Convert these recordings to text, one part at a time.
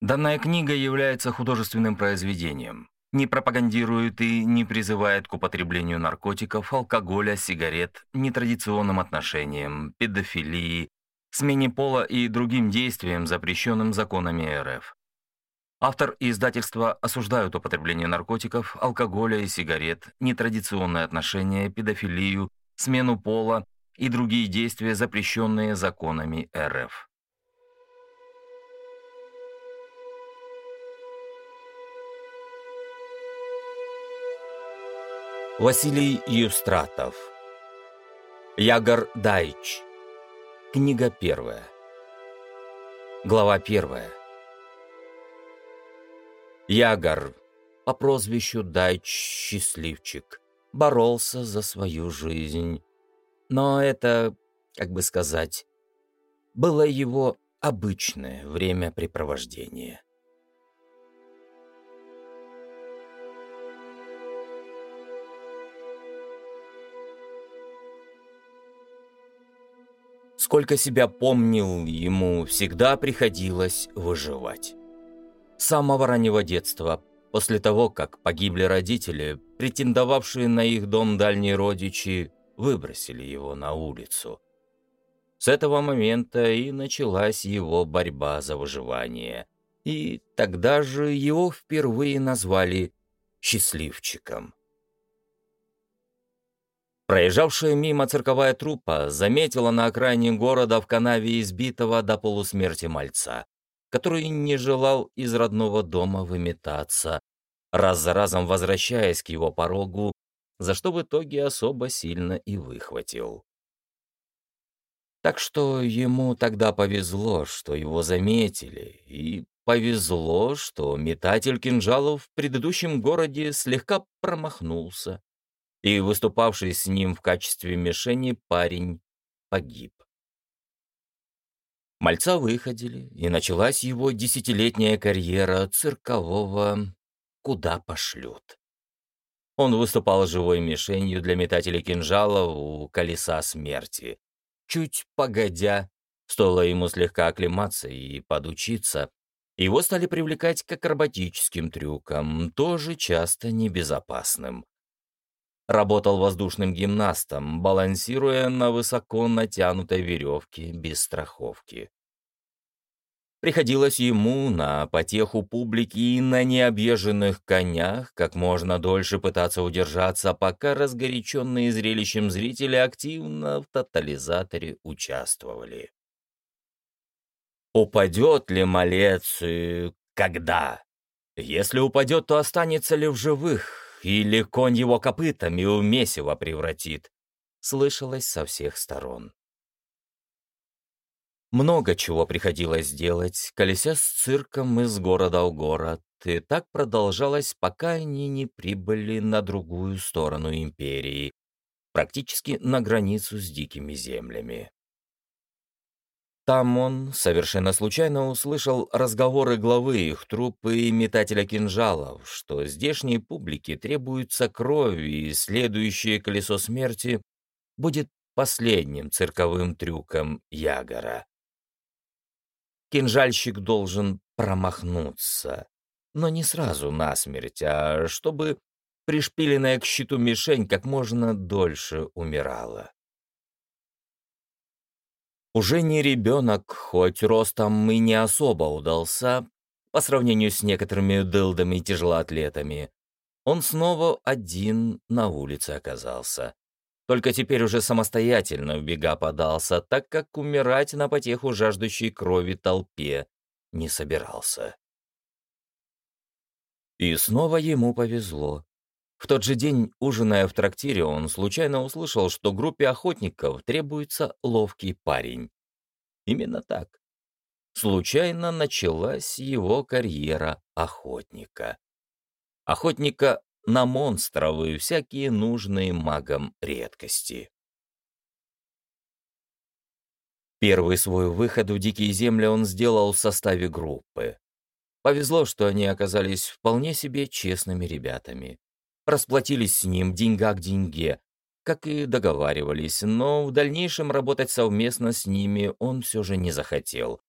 Данная книга является художественным произведением. Не пропагандирует и не призывает к употреблению наркотиков, алкоголя, сигарет, нетрадиционным отношениям, педофилии, смене пола и другим действиям, запрещенным законами РФ. Автор и издательство осуждают употребление наркотиков, алкоголя и сигарет, нетрадиционные отношения, педофилию, смену пола и другие действия, запрещенные законами РФ. Василий Юстратов. Ягор Дайч. Книга первая. Глава первая. Ягор, по прозвищу Дайч Счастливчик, боролся за свою жизнь. Но это, как бы сказать, было его обычное времяпрепровождение. Сколько себя помнил, ему всегда приходилось выживать. С самого раннего детства, после того, как погибли родители, претендовавшие на их дом дальние родичи, выбросили его на улицу. С этого момента и началась его борьба за выживание. И тогда же его впервые назвали «счастливчиком». Проезжавшая мимо цирковая труппа заметила на окраине города в канаве избитого до полусмерти мальца, который не желал из родного дома выметаться, раз за разом возвращаясь к его порогу, за что в итоге особо сильно и выхватил. Так что ему тогда повезло, что его заметили, и повезло, что метатель кинжалов в предыдущем городе слегка промахнулся и выступавший с ним в качестве мишени парень погиб. Мальца выходили, и началась его десятилетняя карьера циркового «Куда пошлют». Он выступал живой мишенью для метателей кинжалов у колеса смерти. Чуть погодя, стоило ему слегка оклематься и подучиться, его стали привлекать к акробатическим трюкам, тоже часто небезопасным работал воздушным гимнастом, балансируя на высоко натянутой веревке без страховки. Приходилось ему на потеху публики и на необъезженных конях как можно дольше пытаться удержаться, пока разгоряченные зрелищем зрители активно в тотализаторе участвовали. Упадет ли малец когда? Если упадет, то останется ли в живых? Или конь его копытами в месиво превратит, слышалось со всех сторон. Много чего приходилось делать, колеся с цирком из города в город, и так продолжалось, пока они не прибыли на другую сторону империи, практически на границу с дикими землями. Там он совершенно случайно услышал разговоры главы их труппы и метателя кинжалов, что здешней публике требуется кровь, и следующее колесо смерти будет последним цирковым трюком Ягора. Кинжальщик должен промахнуться, но не сразу насмерть, а чтобы пришпиленная к щиту мишень как можно дольше умирала. Уже не ребенок, хоть ростом и не особо удался, по сравнению с некоторыми дылдами и тяжелоатлетами, он снова один на улице оказался. Только теперь уже самостоятельно в бега подался, так как умирать на потеху жаждущей крови толпе не собирался. И снова ему повезло. В тот же день, ужиная в трактире, он случайно услышал, что группе охотников требуется ловкий парень. Именно так. Случайно началась его карьера охотника. Охотника на монстров и всякие нужные магам редкости. Первый свой выход в дикие земли он сделал в составе группы. Повезло, что они оказались вполне себе честными ребятами расплатились с ним деньга к деньге, как и договаривались, но в дальнейшем работать совместно с ними он все же не захотел.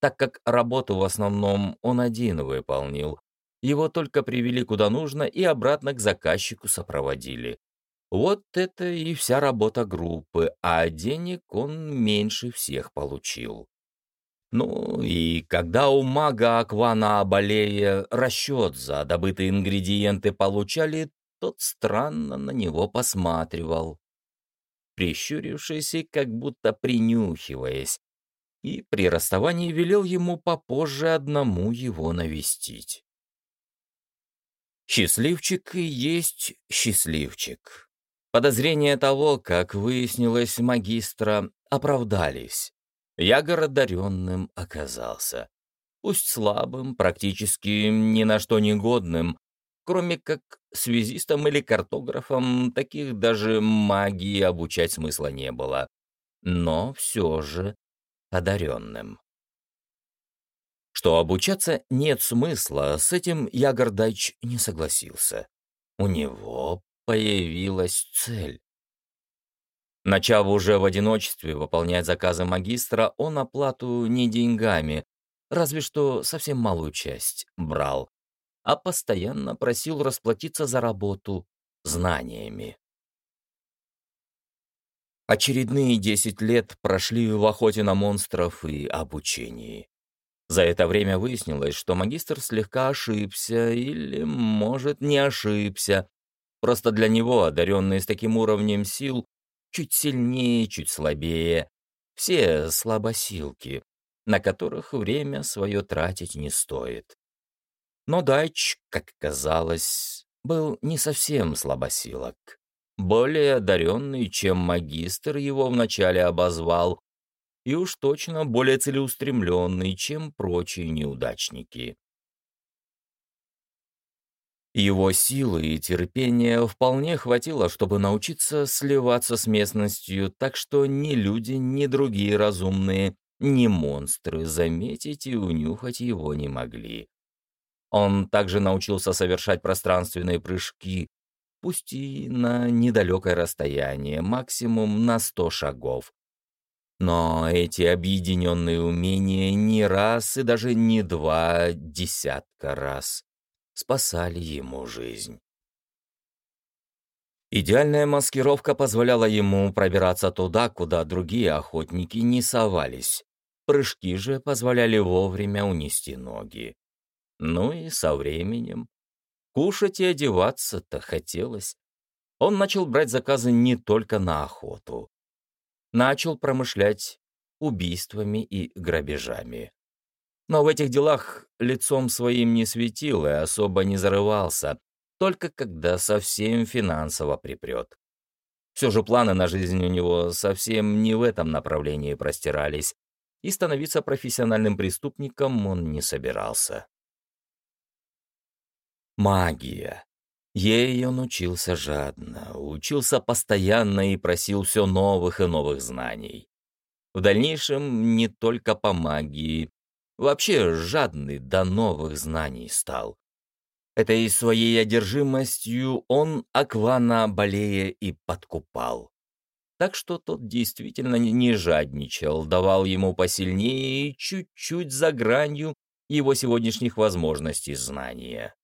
так как работу в основном он один выполнил. Его только привели куда нужно и обратно к заказчику сопроводили. Вот это и вся работа группы, а денег он меньше всех получил. Ну и когда у мага Аквана Абалея расчет за добытые ингредиенты получали, тот странно на него посматривал, прищурившись и как будто принюхиваясь, и при расставании велел ему попозже одному его навестить. Счастливчик и есть счастливчик. Подозрения того, как выяснилось магистра, оправдались. Ягор одаренным оказался. Пусть слабым, практически ни на что не годным, кроме как связистом или картографом, таких даже магии обучать смысла не было. Но все же одаренным. Что обучаться нет смысла, с этим Ягор Дайч не согласился. У него появилась цель. Начав уже в одиночестве выполнять заказы магистра, он оплату не деньгами, разве что совсем малую часть брал, а постоянно просил расплатиться за работу знаниями. Очередные десять лет прошли в охоте на монстров и обучении. За это время выяснилось, что магистр слегка ошибся или, может, не ошибся. Просто для него, одаренные с таким уровнем сил, чуть сильнее, чуть слабее. Все слабосилки, на которых время свое тратить не стоит. Но Дайч, как казалось, был не совсем слабосилок. Более одаренный, чем магистр его вначале обозвал, и уж точно более целеустремленный, чем прочие неудачники. Его силы и терпения вполне хватило, чтобы научиться сливаться с местностью, так что ни люди, ни другие разумные, ни монстры заметить и унюхать его не могли. Он также научился совершать пространственные прыжки, пусть и на недалекое расстояние, максимум на сто шагов. Но эти объединенные умения не раз и даже не два десятка раз спасали ему жизнь. Идеальная маскировка позволяла ему пробираться туда, куда другие охотники не совались. Прыжки же позволяли вовремя унести ноги. Ну и со временем. Кушать и одеваться-то хотелось. Он начал брать заказы не только на охоту. Начал промышлять убийствами и грабежами но в этих делах лицом своим не светил и особо не зарывался, только когда совсем финансово припрет. Все же планы на жизнь у него совсем не в этом направлении простирались, и становиться профессиональным преступником он не собирался. Магия. Ей он учился жадно, учился постоянно и просил все новых и новых знаний. В дальнейшем не только по магии, Вообще жадный до новых знаний стал. Этой своей одержимостью он Аквана болея и подкупал. Так что тот действительно не жадничал, давал ему посильнее и чуть-чуть за гранью его сегодняшних возможностей знания.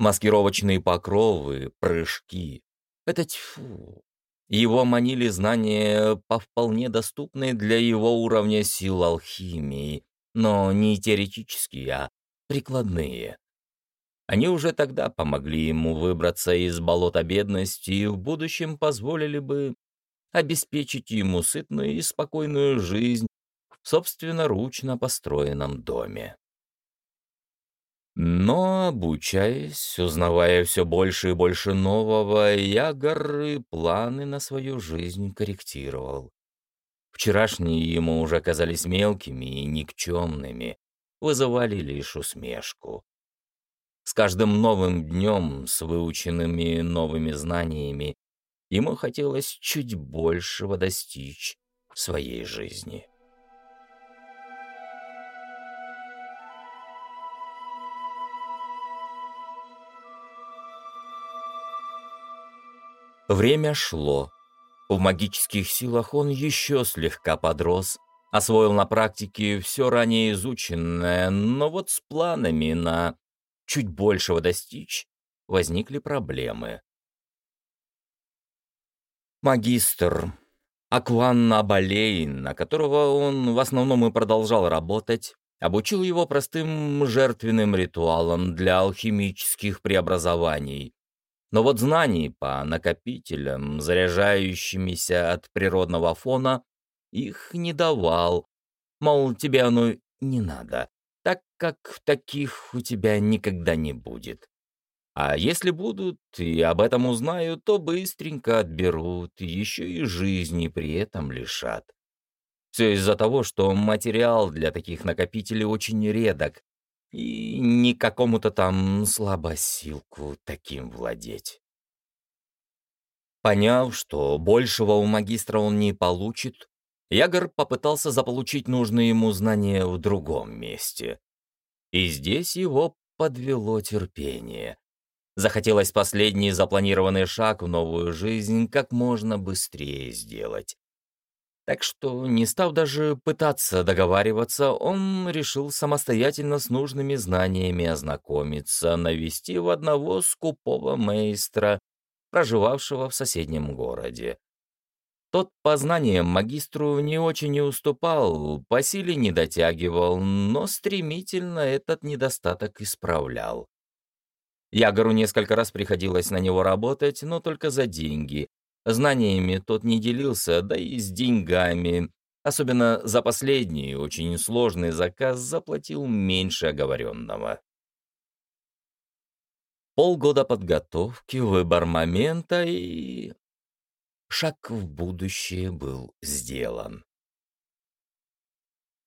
Маскировочные покровы, прыжки — это тьфу, его манили знания по вполне доступной для его уровня сил алхимии, но не теоретические, а прикладные. Они уже тогда помогли ему выбраться из болота бедности и в будущем позволили бы обеспечить ему сытную и спокойную жизнь в собственноручно построенном доме. Но, обучаясь, узнавая все больше и больше нового, я горы планы на свою жизнь корректировал. Вчерашние ему уже казались мелкими и никчемными, вызывали лишь усмешку. С каждым новым днем, с выученными новыми знаниями, ему хотелось чуть большего достичь в своей жизни. Время шло. В магических силах он еще слегка подрос, Освоил на практике все ранее изученное, но вот с планами на чуть большего достичь возникли проблемы. Магистр Акван Абалейн, на которого он в основном и продолжал работать, обучил его простым жертвенным ритуалам для алхимических преобразований. Но вот знаний по накопителям, заряжающимися от природного фона, их не давал. Мол, тебе оно не надо, так как таких у тебя никогда не будет. А если будут и об этом узнают, то быстренько отберут, еще и жизни при этом лишат. Все из-за того, что материал для таких накопителей очень редок, и не какому-то там слабосилку таким владеть. Поняв, что большего у магистра он не получит, Ягор попытался заполучить нужные ему знания в другом месте. И здесь его подвело терпение. Захотелось последний запланированный шаг в новую жизнь как можно быстрее сделать. Так что, не став даже пытаться договариваться, он решил самостоятельно с нужными знаниями ознакомиться, навести в одного скупого мейстра, проживавшего в соседнем городе. Тот по знаниям магистру не очень не уступал, по силе не дотягивал, но стремительно этот недостаток исправлял. Ягору несколько раз приходилось на него работать, но только за деньги, Знаниями тот не делился, да и с деньгами. Особенно за последний, очень сложный заказ заплатил меньше оговоренного. Полгода подготовки, выбор момента и... Шаг в будущее был сделан.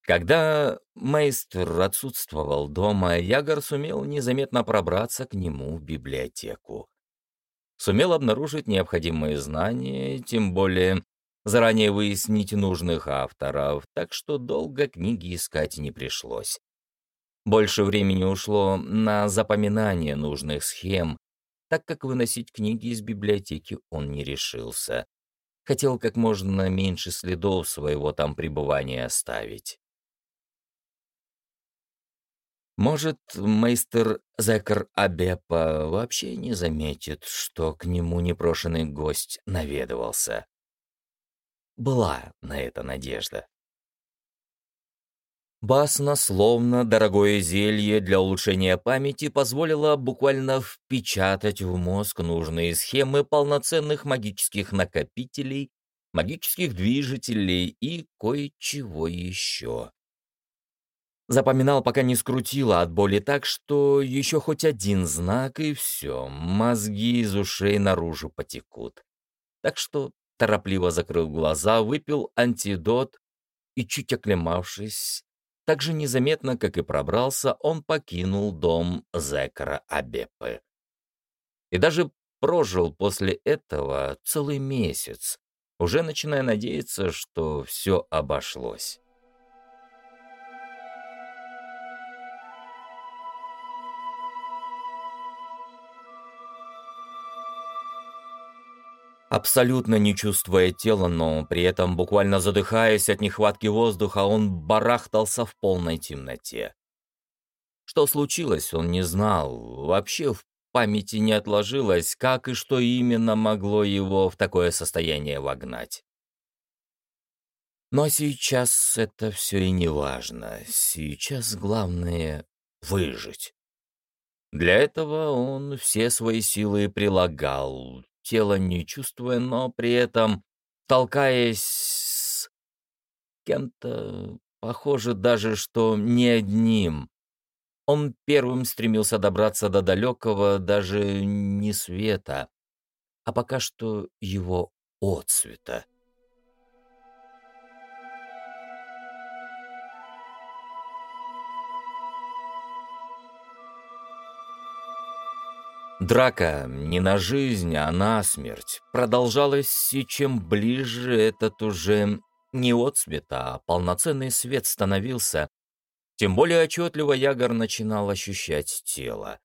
Когда мейстер отсутствовал дома, Ягор сумел незаметно пробраться к нему в библиотеку сумел обнаружить необходимые знания, тем более заранее выяснить нужных авторов, так что долго книги искать не пришлось. Больше времени ушло на запоминание нужных схем, так как выносить книги из библиотеки он не решился. Хотел как можно меньше следов своего там пребывания оставить. Может, мейстер Зекар Абепа вообще не заметит, что к нему непрошенный гость наведывался. Была на это надежда. Басна, словно дорогое зелье для улучшения памяти, позволило буквально впечатать в мозг нужные схемы полноценных магических накопителей, магических движителей и кое-чего еще. Запоминал, пока не скрутило от боли так, что еще хоть один знак, и все, мозги из ушей наружу потекут. Так что торопливо закрыл глаза, выпил антидот и, чуть оклемавшись, так же незаметно, как и пробрался, он покинул дом Зекара Абепы. И даже прожил после этого целый месяц, уже начиная надеяться, что все обошлось. Абсолютно не чувствуя тела, но при этом буквально задыхаясь от нехватки воздуха, он барахтался в полной темноте. Что случилось, он не знал. Вообще в памяти не отложилось, как и что именно могло его в такое состояние вогнать. Но сейчас это все и не важно. Сейчас главное — выжить. Для этого он все свои силы прилагал, тело не чувствуя, но при этом толкаясь с кем-то, похоже даже, что не одним. Он первым стремился добраться до далекого даже не света, а пока что его отцвета. Драка не на жизнь, а на смерть продолжалась, и чем ближе этот уже не отсвет, а полноценный свет становился, тем более отчетливо Ягор начинал ощущать тело.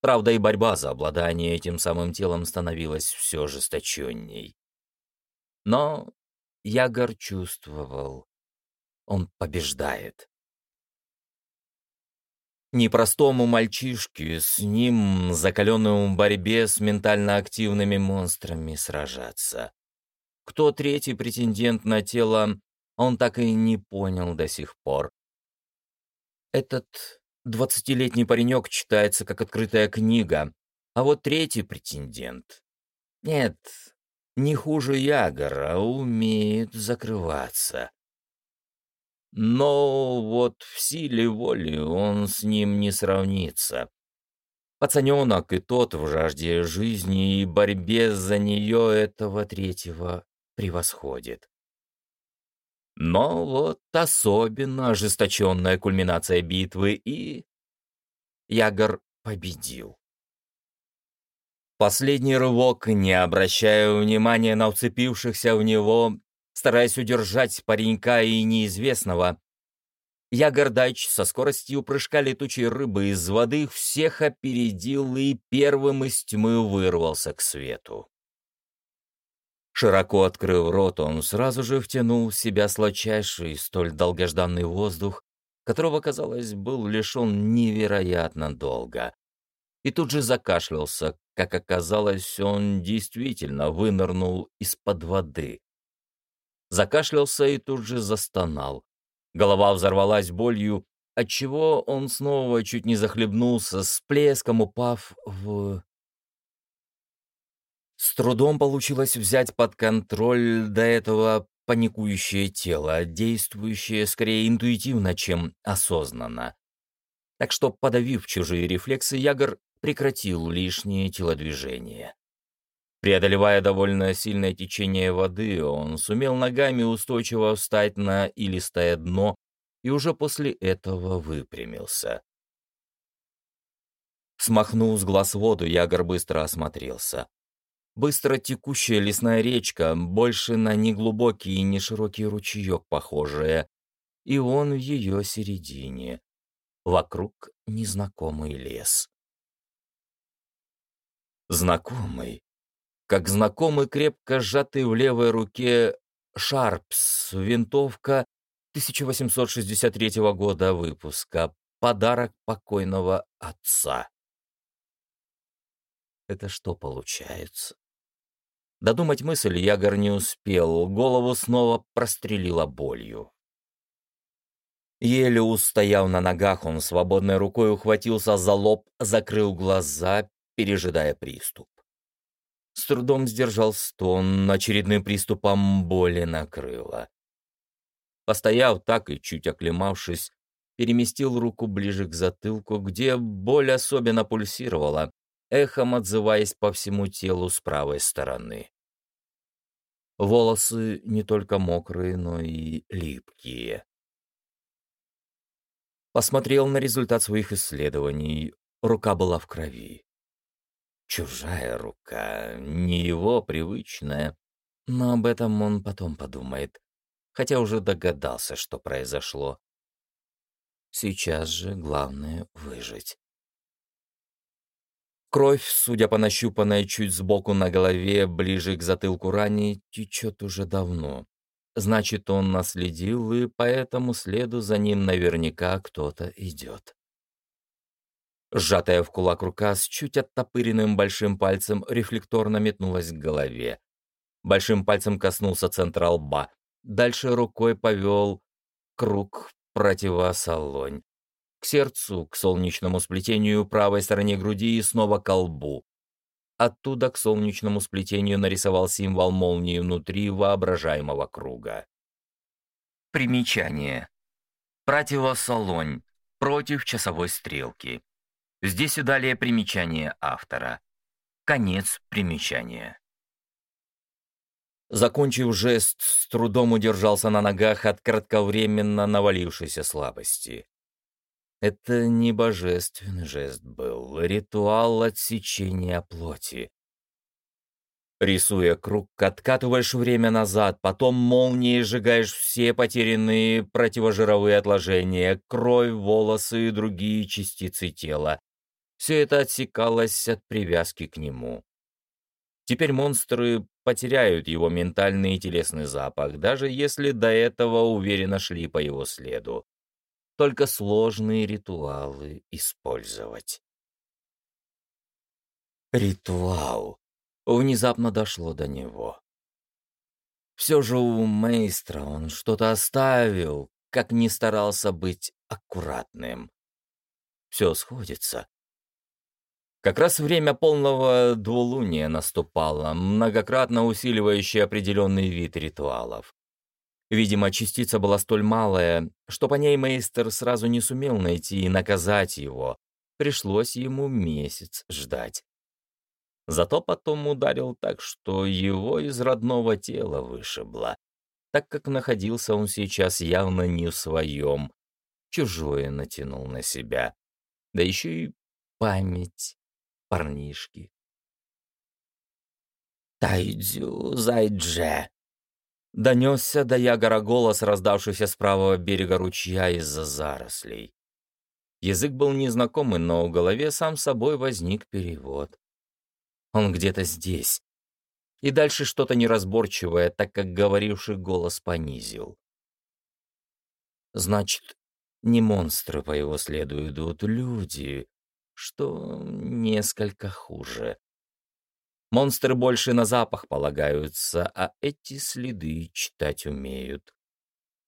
Правда, и борьба за обладание этим самым телом становилась все жесточенней. Но Ягор чувствовал, он побеждает. Непростому мальчишке, с ним, закаленному в борьбе с ментально активными монстрами, сражаться. Кто третий претендент на тело, он так и не понял до сих пор. Этот двадцатилетний паренек читается как открытая книга, а вот третий претендент... Нет, не хуже Ягора, умеет закрываться. Но вот в силе воли он с ним не сравнится. Пацаненок и тот в жажде жизни и борьбе за нее этого третьего превосходит. Но вот особенно ожесточенная кульминация битвы и... Ягор победил. Последний рывок, не обращая внимания на уцепившихся в него, стараясь удержать паренька и неизвестного. Я гордач со скоростью прыжка летучей рыбы из воды всех опередил и первым из тьмы вырвался к свету. Широко открыв рот, он сразу же втянул в себя сладчайший, столь долгожданный воздух, которого, казалось, был лишен невероятно долго. И тут же закашлялся, как оказалось, он действительно вынырнул из-под воды закашлялся и тут же застонал. Голова взорвалась болью, отчего он снова чуть не захлебнулся, с плеском упав в... С трудом получилось взять под контроль до этого паникующее тело, действующее скорее интуитивно, чем осознанно. Так что, подавив чужие рефлексы, Ягор прекратил лишние телодвижения. Преодолевая довольно сильное течение воды, он сумел ногами устойчиво встать на илистое дно и уже после этого выпрямился. Смахнув с глаз воду, Ягор быстро осмотрелся. Быстро текущая лесная речка, больше на неглубокий и неширокий ручеек похожая, и он в ее середине. Вокруг незнакомый лес. Знакомый, как знакомый крепко сжатый в левой руке «Шарпс» винтовка 1863 года выпуска, подарок покойного отца. Это что получается? Додумать мысль Ягор не успел, голову снова прострелила болью. Еле устояв на ногах, он свободной рукой ухватился за лоб, закрыл глаза, пережидая приступ. С трудом сдержал стон, очередным приступом боли накрыло. Постояв так и чуть оклемавшись, переместил руку ближе к затылку, где боль особенно пульсировала, эхом отзываясь по всему телу с правой стороны. Волосы не только мокрые, но и липкие. Посмотрел на результат своих исследований. Рука была в крови. Чужая рука, не его привычная. Но об этом он потом подумает, хотя уже догадался, что произошло. Сейчас же главное — выжить. Кровь, судя по нащупанной чуть сбоку на голове, ближе к затылку ране, течет уже давно. Значит, он наследил, и по этому следу за ним наверняка кто-то идет. Сжатая в кулак рука с чуть оттопыренным большим пальцем рефлекторно метнулась к голове. Большим пальцем коснулся центра лба. Дальше рукой повел круг противосолонь. К сердцу, к солнечному сплетению правой стороне груди и снова к лбу. Оттуда к солнечному сплетению нарисовал символ молнии внутри воображаемого круга. Примечание. Противосолонь. Против часовой стрелки. Здесь и далее примечание автора. Конец примечания. Закончив жест, с трудом удержался на ногах от кратковременно навалившейся слабости. Это не божественный жест был, ритуал отсечения плоти. Рисуя круг, откатываешь время назад, потом молнией сжигаешь все потерянные противожировые отложения, кровь, волосы и другие частицы тела, все это отсекалось от привязки к нему. Теперь монстры потеряют его ментальный и телесный запах, даже если до этого уверенно шли по его следу. Только сложные ритуалы использовать. Ритуал. Внезапно дошло до него. Все же у мейстра он что-то оставил, как не старался быть аккуратным. Все сходится. Как раз время полного двулуния наступало, многократно усиливающее определенный вид ритуалов. Видимо, частица была столь малая, что по ней мейстер сразу не сумел найти и наказать его. Пришлось ему месяц ждать. Зато потом ударил так, что его из родного тела вышибло, так как находился он сейчас явно не в своем, чужое натянул на себя. Да еще и память парнишки. «Тайдзю, зайдже!» Донесся до Ягора голос, раздавшийся с правого берега ручья из-за зарослей. Язык был незнакомый, но в голове сам собой возник перевод. Он где-то здесь. И дальше что-то неразборчивое, так как говоривший голос понизил. Значит, не монстры по его следу идут, люди, что несколько хуже. Монстры больше на запах полагаются, а эти следы читать умеют.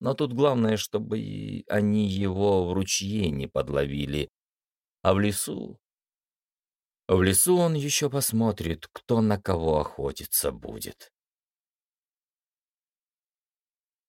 Но тут главное, чтобы они его в ручье не подловили, а в лесу в лесу он еще посмотрит, кто на кого охотиться будет.